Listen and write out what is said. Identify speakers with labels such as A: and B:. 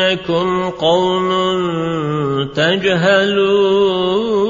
A: إنكم قوم تجهلون.